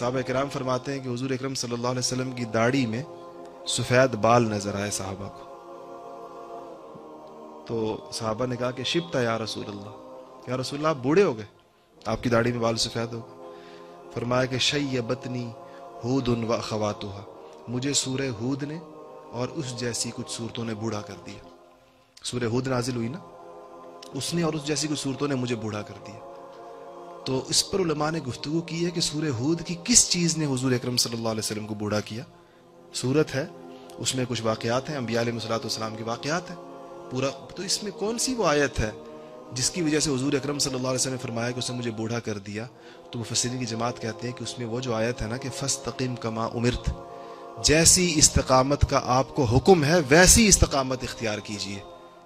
صحابہ کرام فرماتے ہیں کہ حضور اکرم صلی اللہ علیہ وسلم کی داڑھی میں سفید بال نظر آئے صحابہ کو۔ تو صحابہ نے کہا کہ شبتا یا رسول اللہ۔ یا رسول اللہ، آپ بوڑھے ہو گئے۔ آپ کی داڑھی میں بال سفید ہو گئے۔ فرمایا کہ شیبتنی ہود ان و مجھے سورہ ہود نے اور اس جیسی کچھ صورتوں نے بوڑھا کر دیا۔ سورہ ہود نازل ہوئی نا؟ اس نے اور اس جیسی کچھ صورتوں نے مجھے بوڑھا کر دیا۔ تو اس پر علماء نے گفتگو کی ہے کہ سورہ ہود کی کس چیز نے حضور اکرم صلی اللہ علیہ وسلم کو بوڑھا کیا؟ صورت ہے، اس میں کچھ واقعات ہیں، انبیاء علیہ صلاحت والسلام کے واقعات ہیں، پورا، تو اس میں کون سی وہ آیت ہے جس کی وجہ سے حضور اکرم صلی اللہ علیہ وسلم نے فرمایا کہ اس نے مجھے بوڑھا کر دیا؟ تو مفسرین کی جماعت کہتے ہیں کہ اس میں وہ جو آیت ہے نا کہ فستقیم کما امرت، جیسی استقامت کا آپ کو حکم ہے، ویسی استقامت اختیار کیجیے۔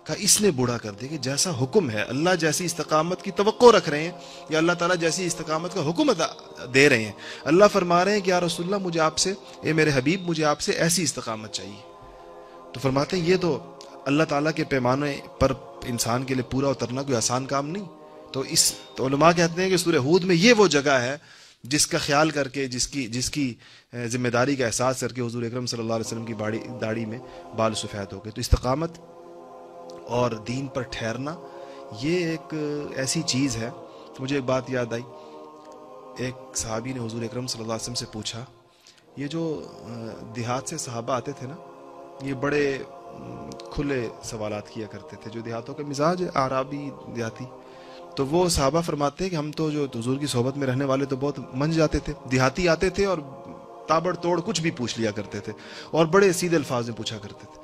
کہا اس نے بوڑھا کر دیا کہ جیسا حکم ہے، اللہ جیسی استقامت کی توقع رکھ رہے ہیں یا اللہ تعالیٰ جیسی استقامت کا حکم دے رہے ہیں۔ اللہ فرما رہے ہیں کہ یا رسول اللہ، مجھے آپ سے، اے میرے حبیب، مجھے آپ سے ایسی استقامت چاہیے۔ تو فرماتے ہیں، یہ تو اللہ تعالیٰ کے پیمانے پر انسان کے لیے پورا اترنا کوئی آسان کام نہیں۔ تو اس تو علماء کہتے ہیں کہ سورہ ہود میں یہ وہ جگہ ہے جس کا خیال کر کے، جس کی جس کی ذمہ داری کا احساس کر کے حضور اکرم صلی اللہ علیہ وسلم کی باڑی، داڑھی میں بال سفید ہو گئے۔ تو استقامت اور دین پر ٹھہرنا، یہ ایک ایسی چیز ہے۔ مجھے ایک بات یاد آئی۔ ایک صحابی نے حضور اکرم صلی اللہ علیہ وسلم سے پوچھا، یہ جو دیہات سے صحابہ آتے تھے نا، یہ بڑے کھلے سوالات کیا کرتے تھے۔ جو دیہاتوں کا مزاج ہے آرابی دیہاتی، تو وہ صحابہ فرماتے ہیں کہ ہم تو جو حضور کی صحبت میں رہنے والے تو بہت منج جاتے تھے۔ دیہاتی آتے تھے اور تابڑ توڑ کچھ بھی پوچھ لیا کرتے تھے اور بڑے سیدھے الفاظ میں پوچھا کرتے تھے۔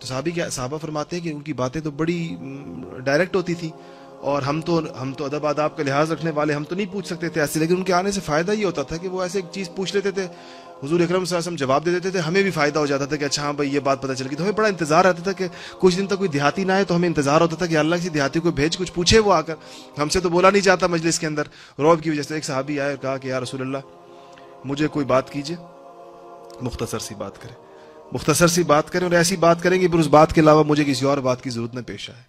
تو صحابی کیا صحابہ فرماتے ہیں کہ ان کی باتیں تو بڑی ڈائریکٹ ہوتی تھی اور ہم تو ہم تو ادب آداب کا لحاظ رکھنے والے، ہم تو نہیں پوچھ سکتے تھے ایسے، لیکن ان کے آنے سے فائدہ یہ ہوتا تھا کہ وہ ایسے ایک چیز پوچھ لیتے تھے۔ حضور اکرم صلی اللہ علیہ وسلم جواب دے دیتے تھے، ہمیں بھی فائدہ ہو جاتا تھا کہ اچھا ہاں بھائی، یہ بات پتہ چل گئی تو ہمیں بڑا انتظار رہتا تھا کہ کچھ دن تک کوئی دیہاتی نہ آئے تو ہمیں انتظار ہوتا تھا کہ اللہ کسی دیہاتی کو بھیج، کچھ پوچھے وہ آ کر۔ ہم سے تو بولا نہیں جاتا مجلس کے اندر۔ روب کی وجہ سے ایک صحابی آئے اور کہا کہ یا رسول اللہ، مجھے کوئی بات کیجیے مختصر سی بات کرے مختصر سی بات کریں اور ایسی بات کریں گے پھر اس بات کے علاوہ مجھے کسی اور بات کی ضرورت نہ پیش آئے۔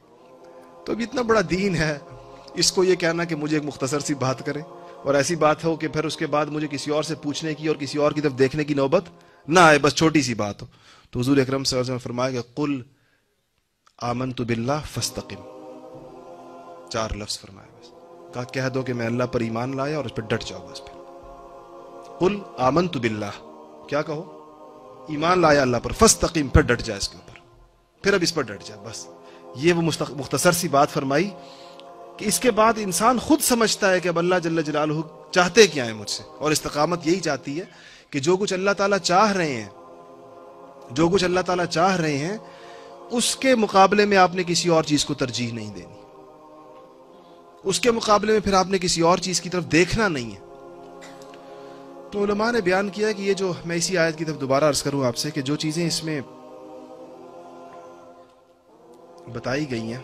تو اب اتنا بڑا دین ہے، اس کو یہ کہنا کہ مجھے ایک مختصر سی بات کریں اور ایسی بات ہو کہ پھر اس کے بعد مجھے کسی اور سے پوچھنے کی اور کسی اور کی طرف دیکھنے کی نوبت نہ آئے، بس چھوٹی سی بات ہو۔ تو حضور اکرم صلی اللہ علیہ وسلم فرمایا کہ قل آمنت باللہ فاستقم۔ چار لفظ فرمایا بس۔ کہا، کہہ دو کہ میں اللہ پر ایمان لایا اور اس پر ڈٹ جاؤ بس پھر۔ قل آمنت باللہ۔ کیا کہو؟ ایمان لایا اللہ پر فاستقم پھر ڈٹ جائے اس کے اوپر۔ پھر اب اس پر ڈٹ جائے، بس۔ یہ وہ مختصر سی بات فرمائی کہ اس کے بعد انسان خود سمجھتا ہے کہ اب اللہ جل جلالہ چاہتے کیا ہیں مجھ سے۔ اور استقامت یہی چاہتی ہے کہ جو کچھ اللہ تعالیٰ چاہ رہے ہیں، جو کچھ اللہ تعالیٰ چاہ رہے ہیں، اس کے مقابلے میں آپ نے کسی اور چیز کو ترجیح نہیں دینی۔ اس کے مقابلے میں پھر آپ نے کسی اور چیز کی طرف دیکھنا نہیں ہے۔ تو علماء نے بیان کیا کہ یہ جو میں اسی آیت کی طرف دوبارہ عرض کروں آپ سے کہ جو چیزیں اس میں بتائی گئی ہیں،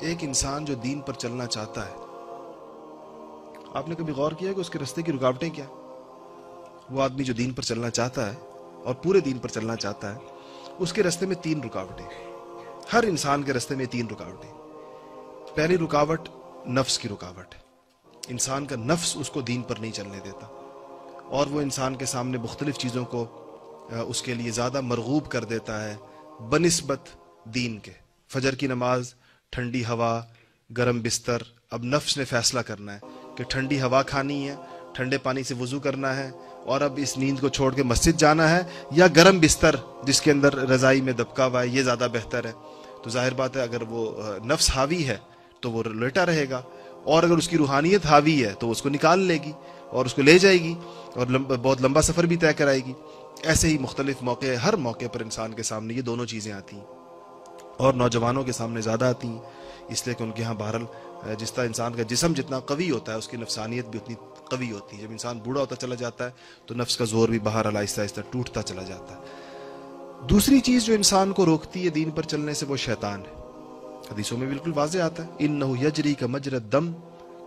ایک انسان جو دین پر چلنا چاہتا ہے، آپ نے کبھی غور کیا کہ اس کے رستے کی رکاوٹیں کیا؟ وہ آدمی جو دین پر چلنا چاہتا ہے اور پورے دین پر چلنا چاہتا ہے، اس کے رستے میں تین رکاوٹیں۔ ہر انسان کے رستے میں تین رکاوٹیں۔ پہلی رکاوٹ نفس کی رکاوٹ۔ انسان کا نفس اس کو دین پر نہیں چلنے دیتا۔ اور وہ انسان کے سامنے مختلف چیزوں کو اس کے لیے زیادہ مرغوب کر دیتا ہے بنسبت دین کے۔ فجر کی نماز، ٹھنڈی ہوا، گرم بستر۔ اب نفس نے فیصلہ کرنا ہے کہ ٹھنڈی ہوا کھانی ہے، ٹھنڈے پانی سے وضو کرنا ہے، اور اب اس نیند کو چھوڑ کے مسجد جانا ہے، یا گرم بستر جس کے اندر رضائی میں دبکا ہوا ہے، یہ زیادہ بہتر ہے۔ تو ظاہر بات ہے، اگر وہ نفس حاوی ہے تو وہ لیٹا رہے گا، اور اگر اس کی روحانیت حاوی ہے تو اس کو نکال لے گی اور اس کو لے جائے گی۔ اور بہت لمبا سفر بھی طے کرائے گی۔ ایسے ہی مختلف موقع، ہر موقع پر انسان کے سامنے یہ دونوں چیزیں آتی ہیں۔ اور نوجوانوں کے سامنے زیادہ آتی ہیں۔ اس لیے کہ ان کے ہاں بہرحال جس طرح انسان کا جسم جتنا قوی ہوتا ہے، اس کی نفسانیت بھی اتنی قوی ہوتی ہے۔ جب انسان بوڑھا ہوتا چلا جاتا ہے، تو نفس کا زور بھی باہر آہستہ آہستہ ٹوٹتا چلا جاتا ہے۔ دوسری چیز جو انسان کو روکتی ہے دین پر چلنے سے، وہ شیطان ہے۔ حدیثوں میں بالکل واضح آتا ہے ان نہ یجری کا مجرد دم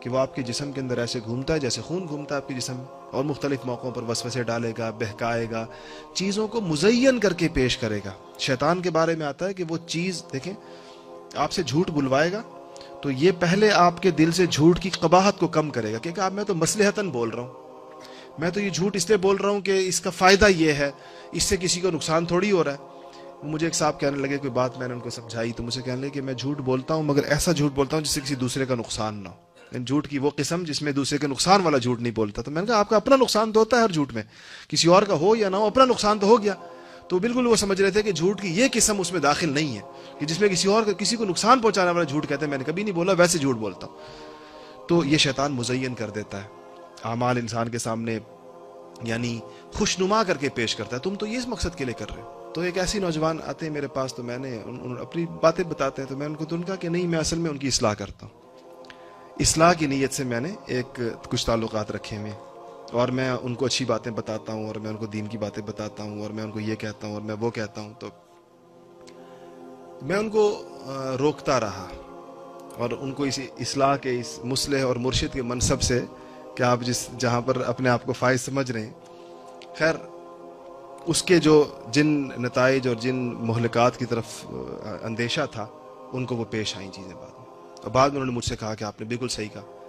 کہ وہ آپ کے جسم کے اندر ایسے گھومتا ہے جیسے خون گھومتا ہے آپ کے جسم میں اور مختلف موقعوں پر وسوسے ڈالے گا، بہکائے گا، چیزوں کو مزین کر کے پیش کرے گا۔ شیطان کے بارے میں آتا ہے کہ وہ چیز، دیکھیں، آپ سے جھوٹ بلوائے گا تو یہ پہلے آپ کے دل سے جھوٹ کی قباحت کو کم کرے گا۔ کیونکہ آپ میں تو مسلحتاً بول رہا ہوں۔ میں تو یہ جھوٹ اس لیے بول رہا ہوں کہ اس کا فائدہ یہ ہے، اس سے کسی کو نقصان تھوڑی ہو رہا ہے۔ مجھے ایک صاحب کہنے لگے، کوئی بات میں نے ان کو سمجھائی تو مجھے کہنے لگے کہ میں جھوٹ بولتا ہوں مگر ایسا جھوٹ بولتا ہوں جس سے کسی دوسرے کا نقصان نہ ہو۔ جھوٹ کی وہ قسم جس میں دوسرے کے نقصان والا جھوٹ نہیں بولتا۔ تو میں نے کہا، آپ کا اپنا نقصان تو ہوتا ہے ہر جھوٹ میں۔ کسی اور کا ہو یا نہ ہو، اپنا نقصان تو ہو گیا۔ تو بالکل وہ سمجھ رہے تھے کہ جھوٹ کی یہ قسم اس میں داخل نہیں ہے، کہ جس میں کسی اور کسی کو نقصان پہنچانے والا جھوٹ کہتے ہیں۔ میں نے کبھی نہیں بولا، ویسے جھوٹ بولتا ہوں۔ تو یہ شیطان مزین کر دیتا ہے۔ اعمال انسان کے سامنے یعنی خوشنما کر کے پیش کرتا ہے۔ تم تو یہ اس مقصد کے لیے کر رہے ہو۔ تو ایک ایسی نوجوان آتے ہیں میرے پاس، تو میں نے اپنی باتیں بتاتے ہیں۔ تو میں ان کو تو ان کا کہ نہیں، میں اصل میں ان کی اصلاح کرتا ہوں۔ اصلاح کی نیت سے میں نے ایک کچھ تعلقات رکھے ہوئے اور میں ان کو اچھی باتیں بتاتا ہوں اور میں ان کو دین کی باتیں بتاتا ہوں اور میں ان کو یہ کہتا ہوں اور میں وہ کہتا ہوں تو میں ان کو روکتا رہا۔ اور ان کو اس اصلاح کے اس مسلح اور مرشد کے منصب سے کہ آپ جس جہاں پر اپنے آپ کو فائز سمجھ رہے ہیں۔ خیر، اس کے جو جن نتائج اور جن مہلکات کی طرف اندیشہ تھا، ان کو وہ پیش آئیں چیزیں بعد تو بعد میں انہوں نے مجھ سے کہا کہ آپ نے بالکل صحیح کہا۔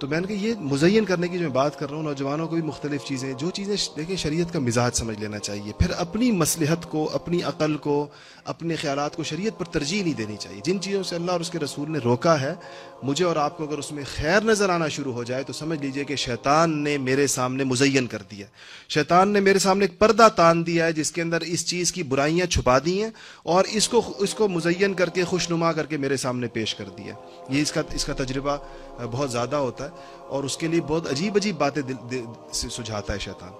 تو میں نے کہا یہ مزین کرنے کی جو میں بات کر رہا ہوں، نوجوانوں کو بھی مختلف چیزیں، جو چیزیں دیکھیں، شریعت کا مزاج سمجھ لینا چاہیے۔ پھر اپنی مصلحت کو، اپنی عقل کو، اپنے خیالات کو شریعت پر ترجیح نہیں دینی چاہیے۔ جن چیزوں سے اللہ اور اس کے رسول نے روکا ہے، مجھے اور آپ کو اگر اس میں خیر نظر آنا شروع ہو جائے تو سمجھ لیجیے کہ شیطان نے میرے سامنے مزین کر دیا شیطان نے میرے سامنے ایک پردہ تان دیا ہے جس کے اندر اس چیز کی برائیاں چھپا دی ہیں اور اس کو اس کو مزین کر کے، خوشنما کر کے میرے سامنے پیش کر دیا یہ اس کا اس کا تجربہ بہت زیادہ ہوتا ہے۔ اور اس کے لیے بہت عجیب عجیب باتیں دل, دل, دل سجھاتا ہے شیطان۔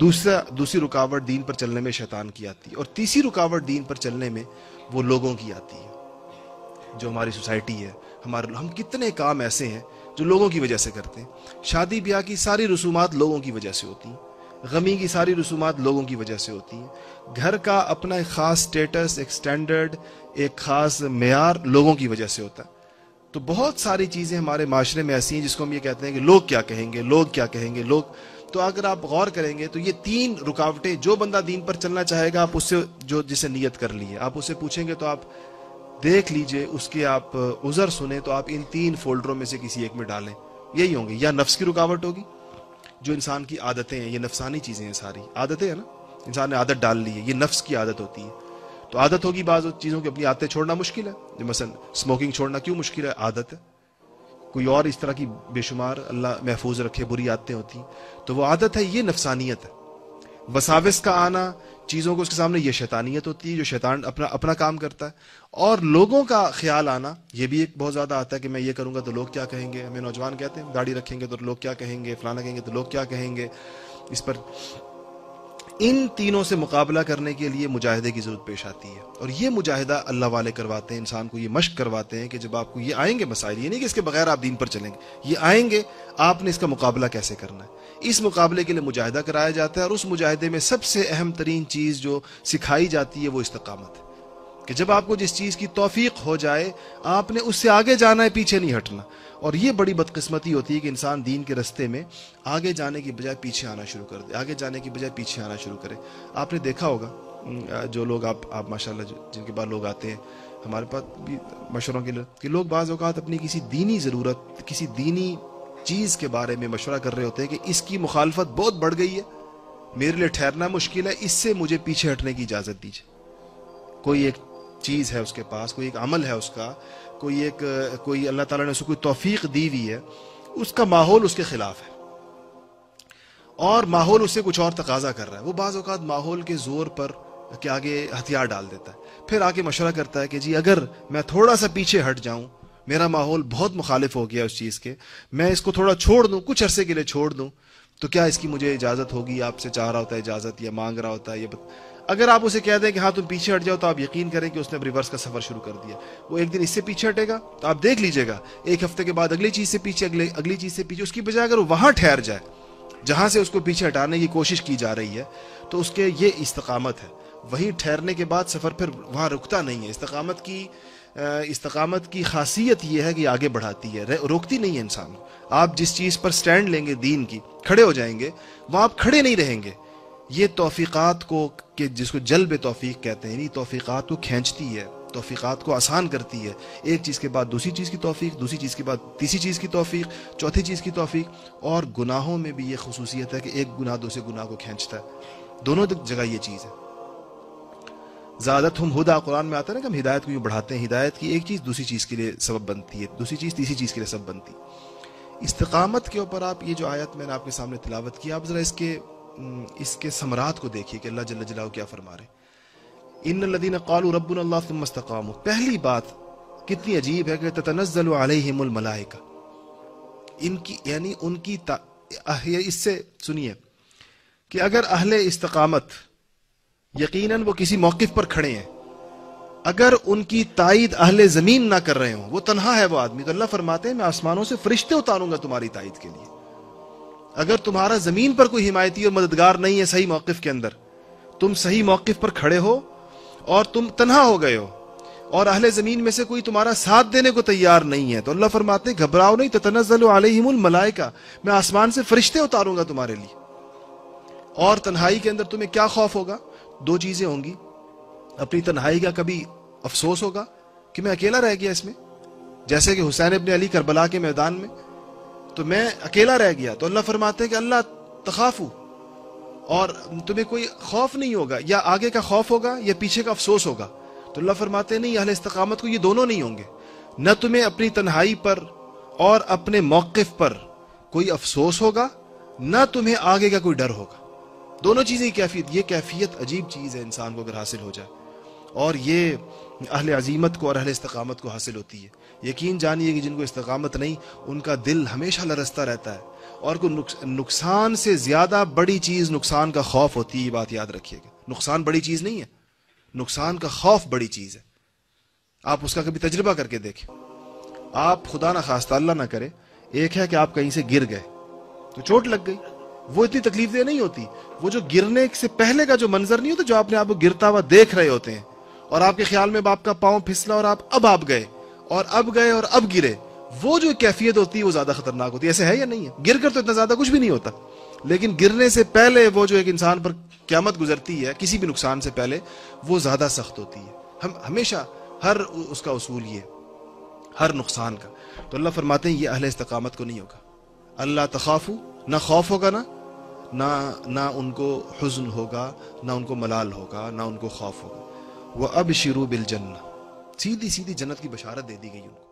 دوسرا دوسری رکاوٹ دین پر چلنے میں شیطان کی آتی ہے اور تیسری رکاوٹ دین پر چلنے میں وہ لوگوں کی آتی ہے۔ جو ہماری سوسائٹی ہے ہمارے ہم کتنے کام ایسے ہیں جو لوگوں کی وجہ سے کرتے ہیں۔ شادی بیاہ کی ساری رسومات لوگوں کی وجہ سے ہوتی ہیں۔ غمی کی ساری رسومات لوگوں کی وجہ سے ہوتی ہیں۔ گھر کا اپنا ایک خاص سٹیٹس ایک سٹینڈرڈ ایک خاص معیار لوگوں کی وجہ سے ہوتا ہے۔ تو بہت ساری چیزیں ہمارے معاشرے میں ایسی ہیں جس کو ہم یہ کہتے ہیں کہ لوگ کیا کہیں گے، لوگ کیا کہیں گے، لوگ۔ تو اگر آپ غور کریں گے تو یہ تین رکاوٹیں جو بندہ دین پر چلنا چاہے گا، آپ اس سے جو جسے نیت کر لیے آپ اسے پوچھیں گے تو آپ دیکھ لیجیے، اس کے آپ عذر سنیں تو آپ ان تین فولڈروں میں سے کسی ایک میں ڈالیں۔ یہی ہوں گے، یا نفس کی رکاوٹ ہوگی، جو انسان کی عادتیں ہیں، یہ نفسانی چیزیں ہیں ساری۔ عادتیں ہیں نا؟ انسان نے عادت ڈال لی ہے، یہ نفس کی عادت ہوتی ہے۔ تو عادت ہوگی بعض چیزوں کی، اپنی عادتیں چھوڑنا مشکل ہے۔ مثلا اسموکنگ چھوڑنا کیوں مشکل ہے؟ عادت ہے۔ کوئی اور اس طرح کی بے شمار اللہ محفوظ رکھے، بری عادتیں ہوتی ہیں تو وہ عادت ہے، یہ نفسانیت ہے۔ وساوس کا آنا، چیزوں کو اس کے سامنے یہ شیطانیت ہوتی ہے جو شیطان اپنا اپنا کام کرتا ہے۔ اور لوگوں کا خیال آنا، یہ بھی ایک بہت زیادہ آتا ہے کہ میں یہ کروں گا تو لوگ کیا کہیں گے؟ ہمیں نوجوان کہتے ہیں، گاڑی رکھیں گے تو لوگ کیا کہیں گے؟ فلانا کہیں گے تو لوگ کیا کہیں گے؟ اس پر ان تینوں سے مقابلہ کرنے کے لیے مجاہدے کی ضرورت پیش آتی ہے۔ اور یہ مجاہدہ اللہ والے کرواتے ہیں، انسان کو یہ مشق کرواتے ہیں کہ جب آپ کو یہ آئیں گے مسائل، یہ نہیں کہ اس کے بغیر آپ دین پر چلیں گے، یہ آئیں گے، آپ نے اس کا مقابلہ کیسے کرنا ہے؟ اس مقابلے کے لیے مجاہدہ کرایا جاتا ہے اور اس مجاہدے میں سب سے اہم ترین چیز جو سکھائی جاتی ہے وہ استقامت ہے۔ کہ جب آپ کو جس چیز کی توفیق ہو جائے، آپ نے اس سے آگے جانا ہے، پیچھے نہیں ہٹنا۔ اور یہ بڑی بدقسمتی ہوتی ہے کہ انسان دین کے رستے میں آگے جانے کی بجائے پیچھے آنا شروع کر دے، آگے جانے کی بجائے پیچھے آنا شروع کرے۔ آپ نے دیکھا ہوگا جو لوگ آپ آپ ماشاء اللہ جن کے بعد لوگ آتے ہیں، ہمارے پاس بھی مشوروں کے لیے، کہ لوگ بعض اوقات اپنی کسی دینی ضرورت، کسی دینی چیز کے بارے میں مشورہ کر رہے ہوتے ہیں کہ اس کی مخالفت بہت بڑھ گئی ہے، میرے لیے ٹھہرنا مشکل ہے، اس سے مجھے پیچھے ہٹنے کی اجازت دیجیے کوئی ایک چیز ہے اس کے پاس، کوئی ایک عمل ہے اس کا، کوئی ایک، کوئی اللہ تعالیٰ نے اسے کوئی توفیق دی ہوئی ہے، اس کا ماحول اس کے خلاف ہے۔ اور ماحول اسے کچھ اور تقاضا کر رہا ہے۔ وہ بعض اوقات ماحول کے زور پر کہ آگے ہتھیار ڈال دیتا ہے۔ پھر آگے مشورہ کرتا ہے کہ جی اگر میں تھوڑا سا پیچھے ہٹ جاؤں، میرا ماحول بہت مخالف ہو گیا اس چیز کے، میں اس کو تھوڑا چھوڑ دوں، کچھ عرصے کے لیے چھوڑ دوں، تو کیا اس کی مجھے اجازت ہوگی؟ آپ سے چاہ رہا ہوتا ہے اجازت یا مانگ رہا ہوتا ہے یہ اگر آپ اسے کہہ دیں کہ ہاں تم پیچھے ہٹ جاؤ تو آپ یقین کریں کہ اس نے ریورس کا سفر شروع کر دیا۔ وہ ایک دن اس سے پیچھے ہٹے گا تو آپ دیکھ لیجیے گا، ایک ہفتے کے بعد اگلی چیز سے پیچھے، اگلے، اگلی چیز سے پیچھے، اس کی بجائے اگر وہ وہاں ٹھہر جائے، جہاں سے اس کو پیچھے ہٹانے کی کوشش کی جا رہی ہے، تو اس کے یہ استقامت ہے۔ وہیں ٹھہرنے کے بعد سفر پھر وہاں رکتا نہیں ہے۔ استقامت کی استقامت کی خاصیت یہ ہے کہ آگے بڑھاتی ہے۔ روکتی نہیں ہے انسان۔ آپ جس چیز پر سٹینڈ لیں گے دین کی، کھڑے ہو جائیں گے وہاں آپ کھڑے نہیں رہیں گے۔ یہ توفیقات کو کہ جس کو جلب توفیق کہتے ہیں یعنی توفیقات کو کھینچتی ہے، توفیقات کو آسان کرتی ہے۔ ایک چیز کے بعد دوسری چیز کی توفیق، دوسری چیز کے بعد تیسری چیز کی توفیق، چوتھی چیز کی توفیق، اور گناہوں میں بھی یہ خصوصیت ہے کہ ایک گناہ دوسرے گناہ کو کھینچتا ہے۔ دونوں جگہ یہ چیز ہے۔ زیادت ہم ہدا، قرآن میں آتا ہے نا کہ ہم ہدایت کو یوں بڑھاتے ہیں، ہدایت کی ایک چیز دوسری چیز کے لیے سبب بنتی ہے، دوسری چیز تیسری چیز کے لیے سبب بنتی۔ استقامت کے اوپر آپ یہ جو آیت میں نے آپ کے سامنے تلاوت کیا آپ ذرا اس کے اس کے ثمرات کو دیکھیے کہ اللہ جل جلالہ کیا فرما رہے ان الذين قالوا ربنا الله ثم استقاموا۔ پہلی بات کتنی عجیب ہے کہ تتنزل علیہم الملائکہ۔ ان کی یعنی ان کی تا... اس سے سنیے کہ اگر اہل استقامت یقیناً وہ کسی موقف پر کھڑے ہیں، اگر ان کی تائید اہل زمین نہ کر رہے ہوں، وہ تنہا ہے وہ آدمی۔ تو اللہ فرماتے ہیں، میں آسمانوں سے فرشتے اتاروں گا تمہاری تائید کے لیے۔ اگر تمہارا زمین پر کوئی حمایتی اور مددگار نہیں ہے صحیح موقف کے اندر، تم صحیح موقف پر کھڑے ہو اور تم تنہا ہو گئے ہو اور اہل زمین میں سے کوئی تمہارا ساتھ دینے کو تیار نہیں ہے۔ تو اللہ فرماتے ہیں، گھبراؤ نہیں، تتنزل علیہم الملائکہ، میں آسمان سے فرشتے اتاروں گا تمہارے لیے۔ اور تنہائی کے اندر تمہیں کیا خوف ہوگا؟ دو چیزیں ہوں گی۔ اپنی تنہائی کا کبھی افسوس ہوگا کہ میں اکیلا رہ گیا اس میں، جیسے کہ حسین ابن علی کربلا کے میدان میں تو میں اکیلا رہ گیا تو اللہ فرماتے ہیں کہ اللہ تخافو اور تمہیں کوئی خوف نہیں ہوگا یا آگے کا خوف ہوگا یا پیچھے کا افسوس ہوگا تو اللہ فرماتے ہیں نہیں، اہل استقامت کو یہ دونوں نہیں ہوں گے۔ نہ تمہیں اپنی تنہائی پر اور اپنے موقف پر کوئی افسوس ہوگا، نہ تمہیں آگے کا کوئی ڈر ہوگا۔ دونوں چیزیں کیفیت، یہ کیفیت عجیب چیز ہے انسان کو اگر حاصل ہو جائے۔ اور یہ اہل عظیمت کو اور اہل استقامت کو حاصل ہوتی ہے۔ یقین جانیے کہ جن کو استقامت نہیں، ان کا دل ہمیشہ لرستا رہتا ہے۔ اور کوئی نقصان سے زیادہ بڑی چیز نقصان کا خوف ہوتی ہے، یہ بات یاد رکھیے گا۔ نقصان بڑی چیز نہیں ہے، نقصان کا خوف بڑی چیز ہے۔ آپ اس کا کبھی تجربہ کر کے دیکھیں۔ آپ خدا نہ خواستہ، اللہ نہ کرے، ایک ہے کہ آپ کہیں سے گر گئے، تو چوٹ لگ گئی۔ وہ اتنی تکلیف دہ نہیں ہوتی۔ وہ جو گرنے سے پہلے کا جو منظر نہیں ہوتا، جو آپ نے آپ کو گرتا ہوا دیکھ رہے ہوتے ہیں اور آپ کے خیال میں باپ کا پاؤں پھسلا اور آپ اب آپ گئے اور اب گئے اور اب گرے، وہ جو کیفیت ہوتی ہے وہ زیادہ خطرناک ہوتی ہے۔ ایسے ہے یا نہیں ہے؟ گر کر تو اتنا زیادہ کچھ بھی نہیں ہوتا۔ لیکن گرنے سے پہلے وہ جو ایک انسان پر قیامت گزرتی ہے، کسی بھی نقصان سے پہلے، وہ زیادہ سخت ہوتی ہے۔ ہم ہمیشہ ہر اس کا اصول یہ، ہر نقصان کا۔ تو اللہ فرماتے ہیں، یہ اہل استقامت کو نہیں ہوگا۔ اللہ تخافو، نہ خوف ہوگا نا، نہ نہ ان کو حزن ہوگا، نہ ان کو ملال ہوگا، نہ ان کو خوف ہوگا۔ وہ اب شروع بل سیدھی سیدھی جنت کی بشارت دے دی گئی ان کو۔